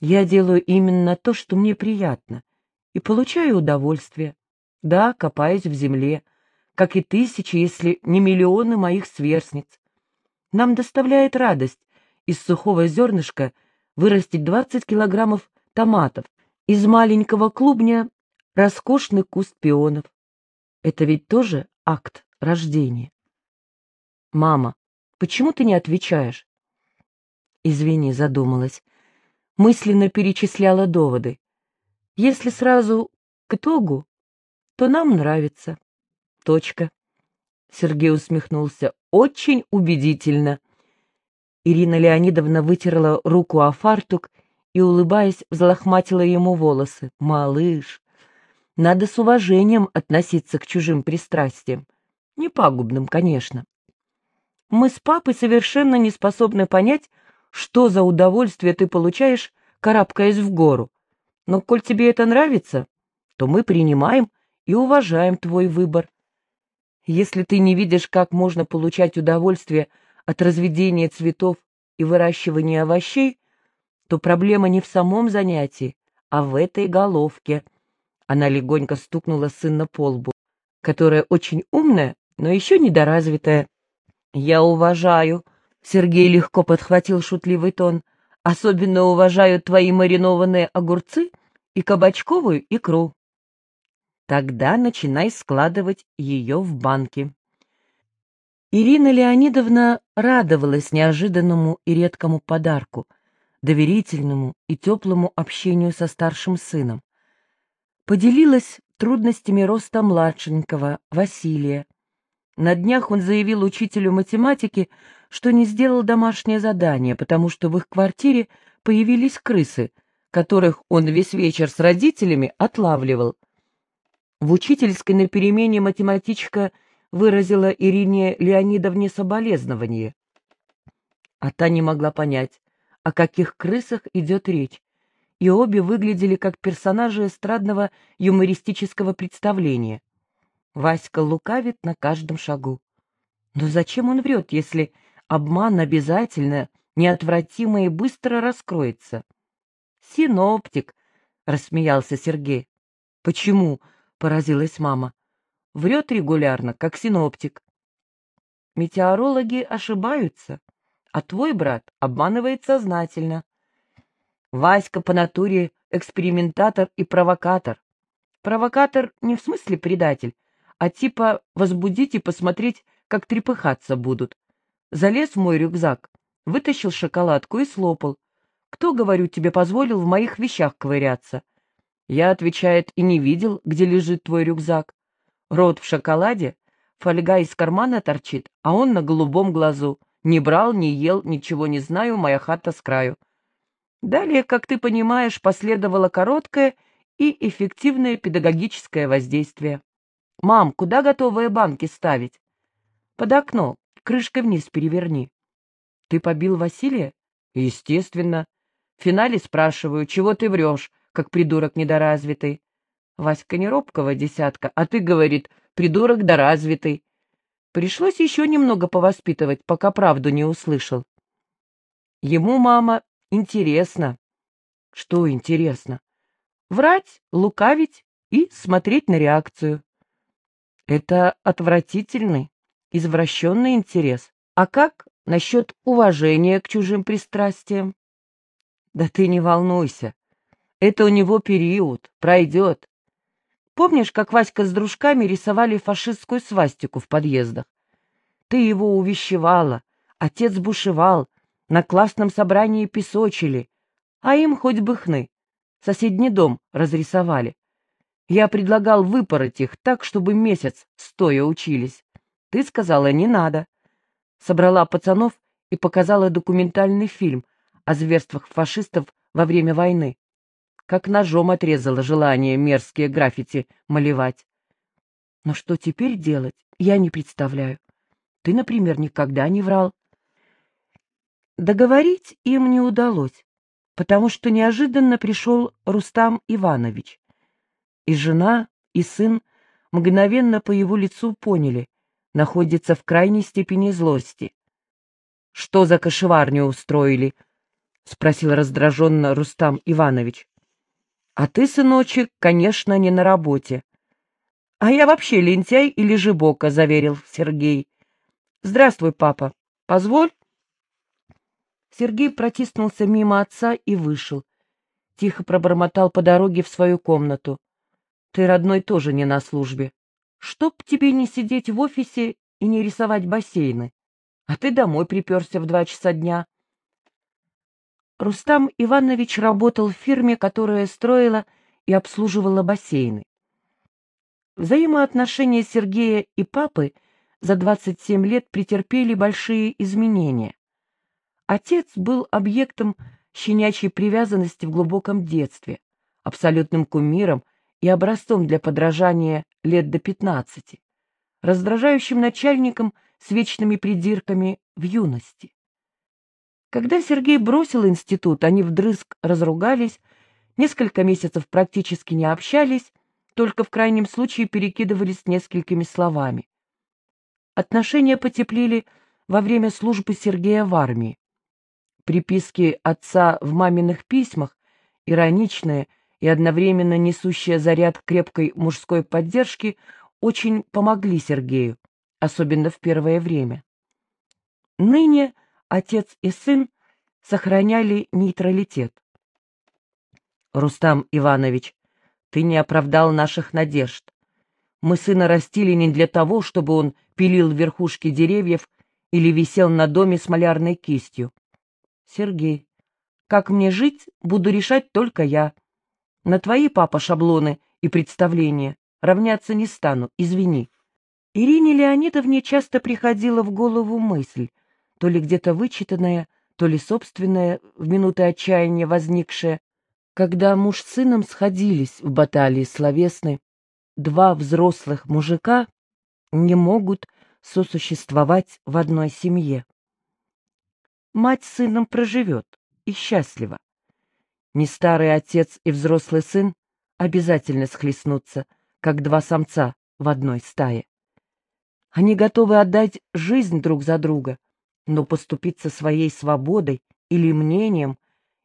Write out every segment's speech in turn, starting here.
Я делаю именно то, что мне приятно, и получаю удовольствие. Да, копаюсь в земле, как и тысячи, если не миллионы моих сверстниц. Нам доставляет радость из сухого зернышка вырастить 20 килограммов томатов, из маленького клубня роскошный куст пионов. Это ведь тоже акт рождения. Мама, почему ты не отвечаешь? Извини, задумалась. Мысленно перечисляла доводы. Если сразу к итогу, то нам нравится. Точка. Сергей усмехнулся. Очень убедительно. Ирина Леонидовна вытерла руку о фартук и, улыбаясь, взлохматила ему волосы. «Малыш, надо с уважением относиться к чужим пристрастиям. Не пагубным, конечно. Мы с папой совершенно не способны понять, что за удовольствие ты получаешь, карабкаясь в гору. Но коль тебе это нравится, то мы принимаем и уважаем твой выбор. Если ты не видишь, как можно получать удовольствие от разведения цветов и выращивания овощей, то проблема не в самом занятии, а в этой головке. Она легонько стукнула сына по лбу, которая очень умная, но еще недоразвитая. «Я уважаю», — Сергей легко подхватил шутливый тон, «особенно уважаю твои маринованные огурцы и кабачковую икру». Тогда начинай складывать ее в банки. Ирина Леонидовна радовалась неожиданному и редкому подарку, доверительному и теплому общению со старшим сыном. Поделилась трудностями роста младшенького, Василия. На днях он заявил учителю математики, что не сделал домашнее задание, потому что в их квартире появились крысы, которых он весь вечер с родителями отлавливал. В учительской на перемене математичка выразила Ирине Леонидовне соболезнование. А та не могла понять, о каких крысах идет речь, и обе выглядели как персонажи эстрадного юмористического представления. Васька лукавит на каждом шагу. Но зачем он врет, если обман обязательно, неотвратимо и быстро раскроется? «Синоптик», — рассмеялся Сергей. «Почему?» — поразилась мама. «Врет регулярно, как синоптик». «Метеорологи ошибаются, а твой брат обманывает сознательно. Васька по натуре экспериментатор и провокатор. Провокатор не в смысле предатель, а типа возбудить и посмотреть, как трепыхаться будут. Залез в мой рюкзак, вытащил шоколадку и слопал. Кто, говорю, тебе позволил в моих вещах ковыряться? Я, отвечает, и не видел, где лежит твой рюкзак. Рот в шоколаде, фольга из кармана торчит, а он на голубом глазу. Не брал, не ел, ничего не знаю, моя хата с краю. Далее, как ты понимаешь, последовало короткое и эффективное педагогическое воздействие. «Мам, куда готовые банки ставить?» «Под окно, крышкой вниз переверни». «Ты побил Василия?» «Естественно. В финале спрашиваю, чего ты врешь, как придурок недоразвитый. Васька не робкого десятка, а ты, говорит, придурок доразвитый. Пришлось еще немного повоспитывать, пока правду не услышал. Ему, мама, интересно. Что интересно? Врать, лукавить и смотреть на реакцию. Это отвратительный, извращенный интерес. А как насчет уважения к чужим пристрастиям? Да ты не волнуйся, это у него период, пройдет. Помнишь, как Васька с дружками рисовали фашистскую свастику в подъездах? Ты его увещевала, отец бушевал, на классном собрании песочили, а им хоть бы хны. Соседний дом разрисовали. Я предлагал выпороть их так, чтобы месяц стоя учились. Ты сказала, не надо. Собрала пацанов и показала документальный фильм о зверствах фашистов во время войны как ножом отрезала желание мерзкие граффити малевать. Но что теперь делать, я не представляю. Ты, например, никогда не врал. Договорить им не удалось, потому что неожиданно пришел Рустам Иванович. И жена, и сын мгновенно по его лицу поняли, находится в крайней степени злости. Что за кошеварню устроили? спросил раздраженно Рустам Иванович. А ты, сыночек, конечно, не на работе. А я вообще лентяй или жебока, заверил Сергей. Здравствуй, папа. Позволь? Сергей протиснулся мимо отца и вышел. Тихо пробормотал по дороге в свою комнату. Ты, родной, тоже не на службе. Чтоб тебе не сидеть в офисе и не рисовать бассейны. А ты домой приперся в два часа дня. Рустам Иванович работал в фирме, которая строила и обслуживала бассейны. Взаимоотношения Сергея и папы за 27 лет претерпели большие изменения. Отец был объектом щенячьей привязанности в глубоком детстве, абсолютным кумиром и образцом для подражания лет до 15, раздражающим начальником с вечными придирками в юности. Когда Сергей бросил институт, они вдрызг разругались, несколько месяцев практически не общались, только в крайнем случае перекидывались несколькими словами. Отношения потеплели во время службы Сергея в армии. Приписки отца в маминых письмах, ироничные и одновременно несущие заряд крепкой мужской поддержки, очень помогли Сергею, особенно в первое время. Ныне отец и сын сохраняли нейтралитет. «Рустам Иванович, ты не оправдал наших надежд. Мы сына растили не для того, чтобы он пилил верхушки деревьев или висел на доме с малярной кистью. Сергей, как мне жить, буду решать только я. На твои, папа, шаблоны и представления равняться не стану, извини. Ирине Леонидовне часто приходила в голову мысль, то ли где-то вычитанная, то ли собственная, в минуты отчаяния возникшая, когда муж с сыном сходились в баталии словесной, два взрослых мужика не могут сосуществовать в одной семье. Мать с сыном проживет и счастлива. Не старый отец и взрослый сын обязательно схлестнутся, как два самца в одной стае. Они готовы отдать жизнь друг за друга, но поступиться своей свободой или мнением,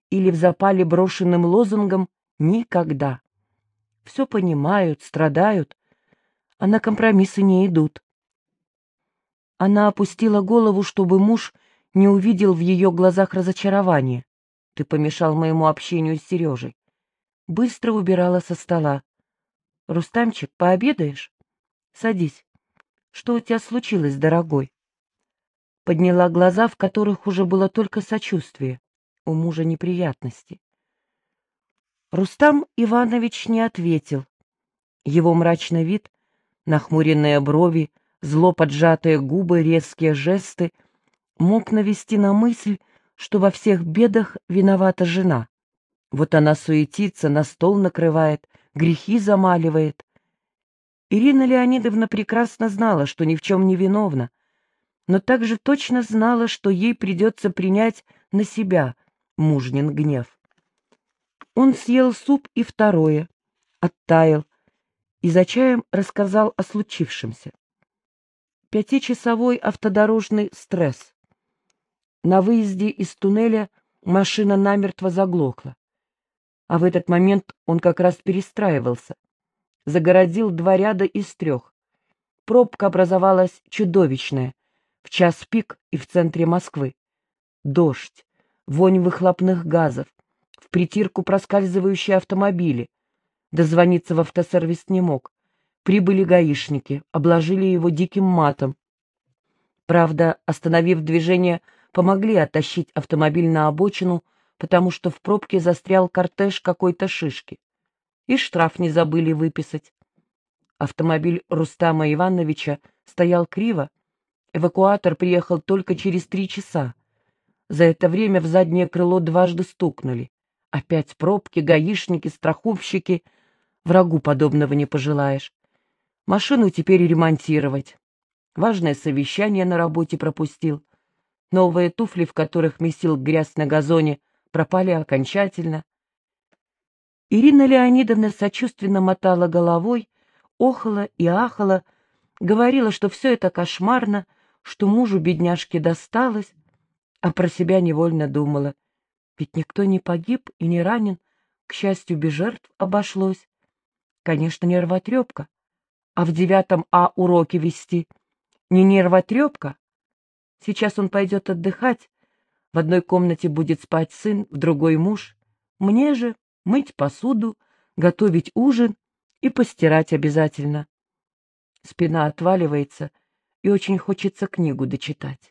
или в запале брошенным лозунгом никогда. Все понимают, страдают, а на компромиссы не идут. Она опустила голову, чтобы муж не увидел в ее глазах разочарования. Ты помешал моему общению с Сережей. Быстро убирала со стола. Рустамчик, пообедаешь? Садись. Что у тебя случилось, дорогой? подняла глаза, в которых уже было только сочувствие, у мужа неприятности. Рустам Иванович не ответил. Его мрачный вид, нахмуренные брови, зло поджатые губы, резкие жесты мог навести на мысль, что во всех бедах виновата жена. Вот она суетится, на стол накрывает, грехи замаливает. Ирина Леонидовна прекрасно знала, что ни в чем не виновна, но также точно знала, что ей придется принять на себя мужнин гнев. Он съел суп и второе, оттаял, и за чаем рассказал о случившемся. Пятичасовой автодорожный стресс. На выезде из туннеля машина намертво заглохла. А в этот момент он как раз перестраивался. Загородил два ряда из трех. Пробка образовалась чудовищная, в час пик и в центре Москвы. Дождь, вонь выхлопных газов, в притирку проскальзывающие автомобили. Дозвониться в автосервис не мог. Прибыли гаишники, обложили его диким матом. Правда, остановив движение, помогли оттащить автомобиль на обочину, потому что в пробке застрял кортеж какой-то шишки. И штраф не забыли выписать. Автомобиль Рустама Ивановича стоял криво, Эвакуатор приехал только через три часа. За это время в заднее крыло дважды стукнули. Опять пробки, гаишники, страховщики. Врагу подобного не пожелаешь. Машину теперь ремонтировать. Важное совещание на работе пропустил. Новые туфли, в которых месил грязь на газоне, пропали окончательно. Ирина Леонидовна сочувственно мотала головой, охала и ахала, говорила, что все это кошмарно, что мужу бедняжки досталось, а про себя невольно думала. Ведь никто не погиб и не ранен, к счастью, без жертв обошлось. Конечно, нервотрепка. А в девятом А уроки вести не нервотрепка? Сейчас он пойдет отдыхать. В одной комнате будет спать сын, в другой муж. Мне же мыть посуду, готовить ужин и постирать обязательно. Спина отваливается, и очень хочется книгу дочитать.